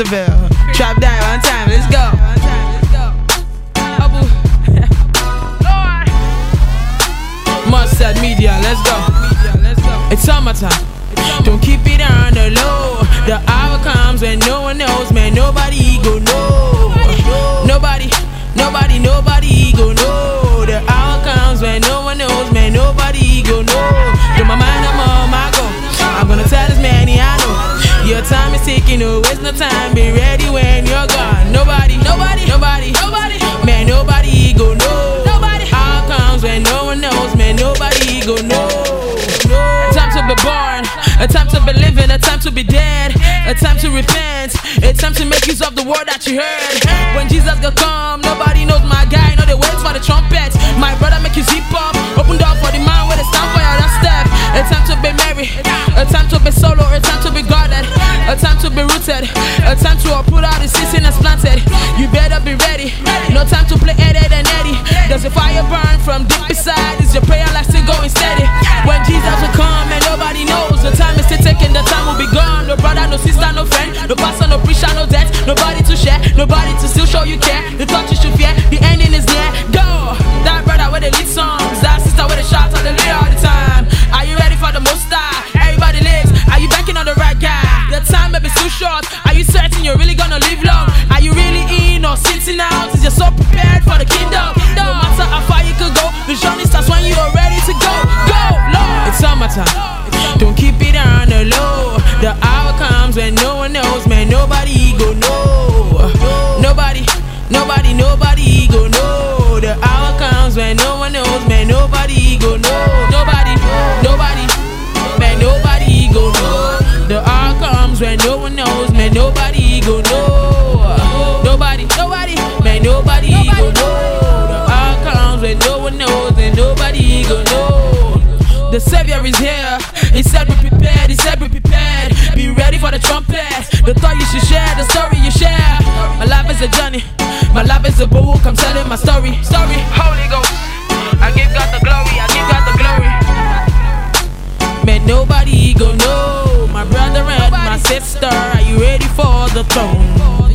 Christabel. Trap die one time, let's go. Mustard Media, let's go. It's summertime. Don't keep it on the low. The hour comes when no one knows, man. Nobody Ticking, no waste no time. Be ready when you're gone. Nobody, nobody, nobody, nobody, man. Nobody go know. Nobody. Hour comes when no one knows, man. Nobody go know. Time to be born, a time to be living, a time to be dead, a time to repent, a time to make use of the word that you heard. When Jesus go come, nobody knows my guy, no they wait for the trumpet. My brother make you zip be rooted, a time to uproot all the season that's planted. You better be ready, no time to play Eddie and Eddie. There's a fire burn from deep inside, is your prayer like still going steady? When Jesus will come and nobody knows, the time is still taking, the time will be gone. No brother, no sister, no friend, no pastor, no preacher, no debt, nobody to share, nobody to still show you care. The touch you should fear, the when no one knows, man. Nobody go know. Nobody, nobody, nobody go know. The hour comes when no one knows, man. Nobody go know. Nobody, nobody, man. Nobody go know. The hour comes when no one knows, man. Nobody go know. Nobody, nobody, man. Nobody go know. The hour comes when no one knows, and nobody go know. The Savior is here. He said, The thought you should share, the story you share. My life is a journey. My life is a book. I'm telling my story. Story. Holy Ghost. I give God the glory. I give God the glory. Man, nobody go know. My brother and my sister. Are you ready for the throne?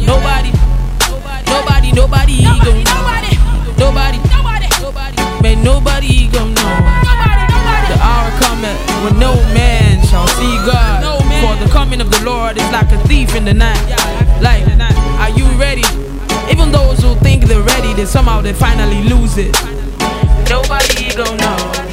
Nobody. Nobody, nobody Nobody. Nobody. Nobody, nobody. Man, nobody go know. The hour cometh when no man shall see God. Lord is like a thief in the night. Like, are you ready? Even those who think they're ready, then somehow they finally lose it. Nobody gon' know.